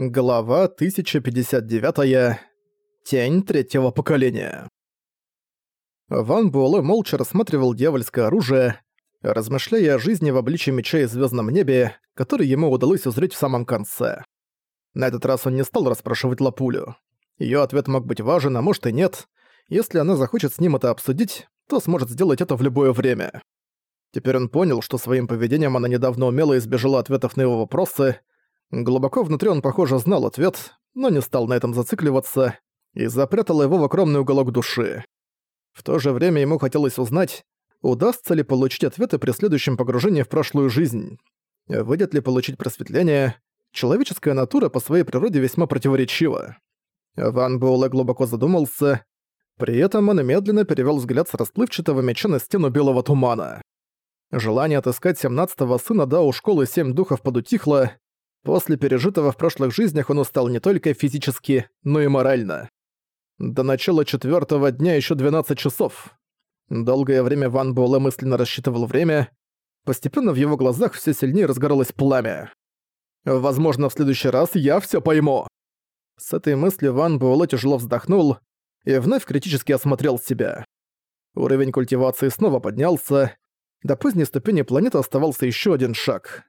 Глава 1059. Тень третьего поколения. Ван Буэлэ молча рассматривал дьявольское оружие, размышляя о жизни в обличье меча и звездном небе, который ему удалось узреть в самом конце. На этот раз он не стал расспрашивать Лапулю. Ее ответ мог быть важен, а может и нет. Если она захочет с ним это обсудить, то сможет сделать это в любое время. Теперь он понял, что своим поведением она недавно умело избежала ответов на его вопросы, Глубоко внутри он, похоже, знал ответ, но не стал на этом зацикливаться и запрятал его в огромный уголок души. В то же время ему хотелось узнать, удастся ли получить ответы при следующем погружении в прошлую жизнь. Выйдет ли получить просветление, человеческая натура по своей природе весьма противоречива. Ван Буэлэ глубоко задумался, при этом он медленно перевёл взгляд с расплывчатого меча на стену белого тумана. Желание отыскать семнадцатого сына Дао Школы Семь Духов подутихло, После пережитого в прошлых жизнях он устал не только физически, но и морально. До начала четвертого дня еще 12 часов. Долгое время Ван Буэлэ мысленно рассчитывал время. Постепенно в его глазах все сильнее разгоралось пламя. «Возможно, в следующий раз я все пойму». С этой мыслью Ван Буэлэ тяжело вздохнул и вновь критически осмотрел себя. Уровень культивации снова поднялся. До поздней ступени планеты оставался еще один шаг.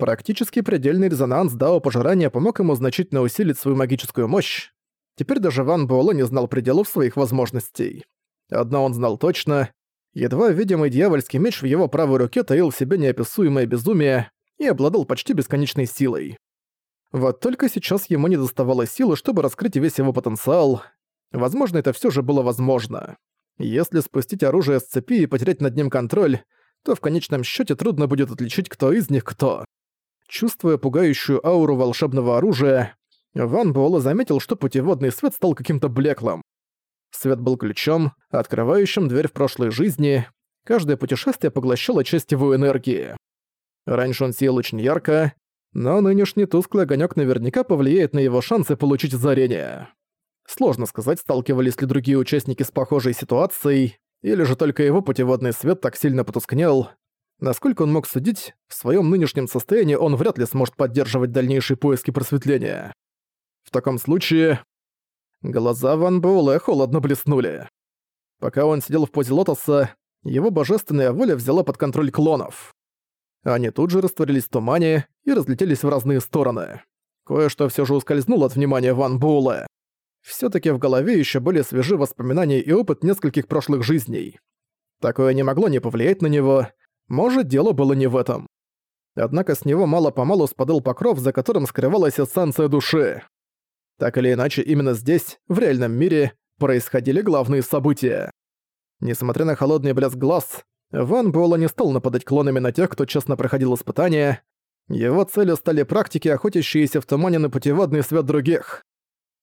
Практически предельный резонанс Дао Пожирания помог ему значительно усилить свою магическую мощь. Теперь даже Ван Буэлэ не знал пределов своих возможностей. Одно он знал точно. Едва видимый дьявольский меч в его правой руке таил в себе неописуемое безумие и обладал почти бесконечной силой. Вот только сейчас ему не доставало силы, чтобы раскрыть весь его потенциал. Возможно, это все же было возможно. Если спустить оружие с цепи и потерять над ним контроль, то в конечном счете трудно будет отличить, кто из них кто. Чувствуя пугающую ауру волшебного оружия, Ван Буэлэ заметил, что путеводный свет стал каким-то блеклым. Свет был ключом, открывающим дверь в прошлой жизни. Каждое путешествие поглощало часть его энергии. Раньше он сиял очень ярко, но нынешний тусклый огонек наверняка повлияет на его шансы получить озарение. Сложно сказать, сталкивались ли другие участники с похожей ситуацией, или же только его путеводный свет так сильно потускнел, Насколько он мог судить, в своем нынешнем состоянии он вряд ли сможет поддерживать дальнейшие поиски просветления. В таком случае... Глаза Ван Буэлэ холодно блеснули. Пока он сидел в позе лотоса, его божественная воля взяла под контроль клонов. Они тут же растворились в тумане и разлетелись в разные стороны. Кое-что все же ускользнуло от внимания Ван Буэлэ. все таки в голове еще были свежи воспоминания и опыт нескольких прошлых жизней. Такое не могло не повлиять на него, может, дело было не в этом. Однако с него мало-помалу спадал покров, за которым скрывалась эссенция души. Так или иначе, именно здесь, в реальном мире, происходили главные события. Несмотря на холодный блеск глаз, Ван Буэлла не стал нападать клонами на тех, кто честно проходил испытания. Его целью стали практики, охотящиеся в тумане на путеводный свет других.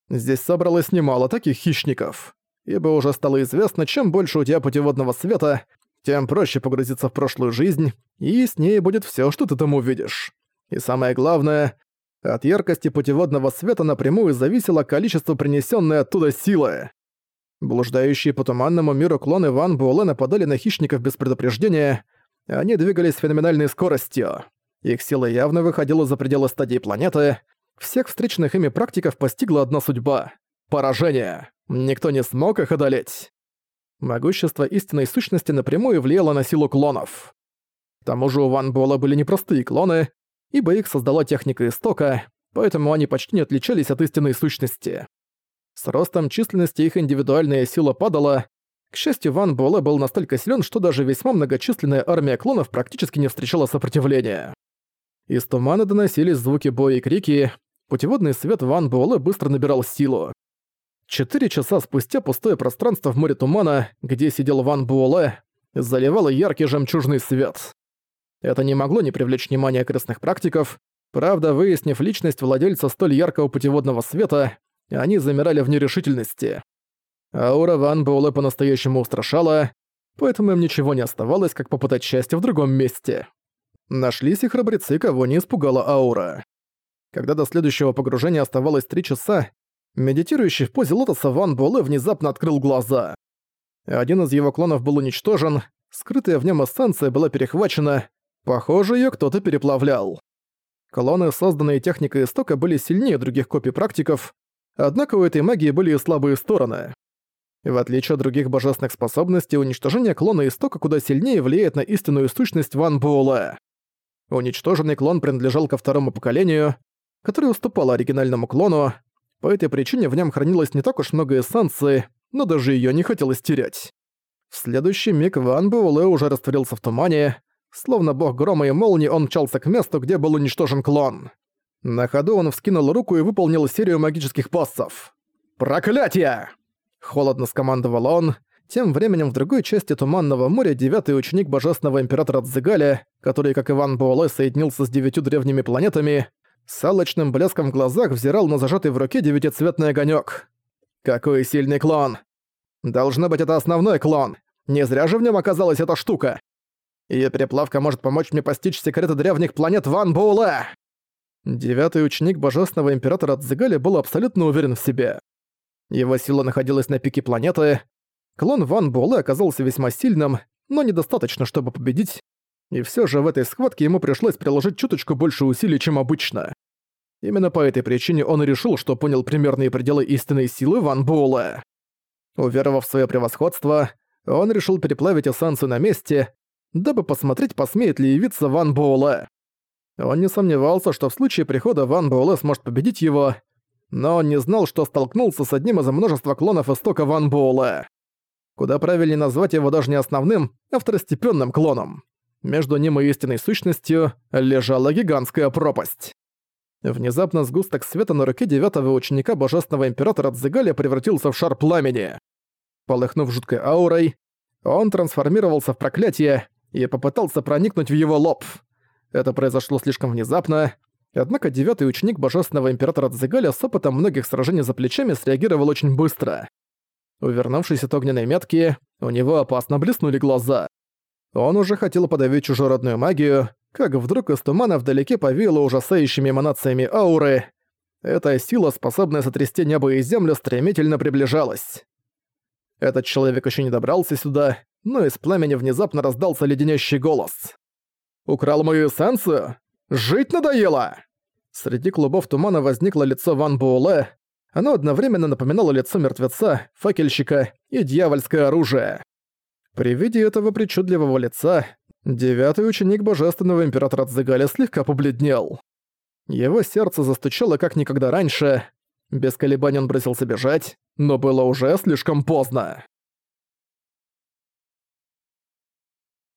Здесь собралось немало таких хищников. Ибо уже стало известно, чем больше у тебя путеводного света, тем проще погрузиться в прошлую жизнь, и с ней будет все, что ты там увидишь. И самое главное, от яркости путеводного света напрямую зависело количество принесенной оттуда силы. Блуждающие по туманному миру клоны Ван Буэлэ нападали на хищников без предупреждения, они двигались с феноменальной скоростью. Их сила явно выходила за пределы стадии планеты. Всех встречных ими практиков постигла одна судьба — поражение. Никто не смог их одолеть. Могущество истинной сущности напрямую влияло на силу клонов. К тому же у Ван Буэлла были непростые клоны, ибо их создала техника истока, поэтому они почти не отличались от истинной сущности. С ростом численности их индивидуальная сила падала. К счастью, Ван Буэлэ был настолько силен, что даже весьма многочисленная армия клонов практически не встречала сопротивления. Из тумана доносились звуки боя и крики. Путеводный свет Ван Буэлэ быстро набирал силу. Четыре часа спустя пустое пространство в море тумана, где сидел Ван Буэлэ, заливало яркий жемчужный свет. Это не могло не привлечь внимания крестных практиков, правда, выяснив личность владельца столь яркого путеводного света, они замирали в нерешительности. Аура Ван Буэлэ по-настоящему устрашала, поэтому им ничего не оставалось, как попытать счастье в другом месте. Нашлись и храбрецы, кого не испугала аура. Когда до следующего погружения оставалось три часа, Медитирующий в позе лотоса Ван Буэлэ внезапно открыл глаза. Один из его клонов был уничтожен, скрытая в нем эссенция была перехвачена, похоже, ее кто-то переплавлял. Клоны, созданные техникой истока, были сильнее других копий практиков, однако у этой магии были и слабые стороны. В отличие от других божественных способностей, уничтожение клона истока куда сильнее влияет на истинную сущность Ван Буэлэ. Уничтоженный клон принадлежал ко второму поколению, который уступал оригинальному клону, по этой причине в нем хранилось не так уж много эссенции, но даже ее не хотелось терять. В следующий миг Ван Буэлэ уже растворился в тумане, словно бог грома и молнии он мчался к месту, где был уничтожен клон. На ходу он вскинул руку и выполнил серию магических пассов. «Проклятие!» Холодно скомандовал он. Тем временем в другой части Туманного моря девятый ученик Божественного Императора Цзыгаля, который, как Иван Буэлэ, соединился с девятью древними планетами, с алчным блеском в глазах взирал на зажатый в руке девятицветный огонек. «Какой сильный клон! Должно быть, это основной клон! Не зря же в нем оказалась эта штука! И переплавка может помочь мне постичь секреты древних планет Ван Буэлэ!» Девятый ученик Божественного Императора Цзыгаля был абсолютно уверен в себе. Его сила находилась на пике планеты. Клон Ван Буэлэ оказался весьма сильным, но недостаточно, чтобы победить, и все же в этой схватке ему пришлось приложить чуточку больше усилий, чем обычно. Именно по этой причине он и решил, что понял примерные пределы истинной силы Ван Буэлэ. Уверовав в свое превосходство, он решил переплавить эссенцию на месте, дабы посмотреть, посмеет ли явиться Ван Буэлэ. Он не сомневался, что в случае прихода Ван Буэлэ сможет победить его, но он не знал, что столкнулся с одним из множества клонов истока Ван Буэлэ. Куда правильнее назвать его даже не основным, а второстепенным клоном. Между ним и истинной сущностью лежала гигантская пропасть. Внезапно сгусток света на руке девятого ученика Божественного Императора Дзигаля превратился в шар пламени. Полыхнув жуткой аурой, он трансформировался в проклятие и попытался проникнуть в его лоб. Это произошло слишком внезапно, однако девятый ученик Божественного Императора Дзигаля с опытом многих сражений за плечами среагировал очень быстро. Увернувшись от огненной метки, у него опасно блеснули глаза. Он уже хотел подавить чужеродную магию, как вдруг из тумана вдалеке повеяло ужасающими эманациями ауры. Эта сила, способная сотрясти небо и землю, стремительно приближалась. Этот человек еще не добрался сюда, но из пламени внезапно раздался леденящий голос. «Украл мою эссенцию? Жить надоело!» Среди клубов тумана возникло лицо Ван Буэлэ. Оно одновременно напоминало лицо мертвеца, факельщика и дьявольское оружие. При виде этого причудливого лица девятый ученик божественного императора Цзэгаля слегка побледнел. Его сердце застучало как никогда раньше. Без колебаний он бросился бежать, но было уже слишком поздно.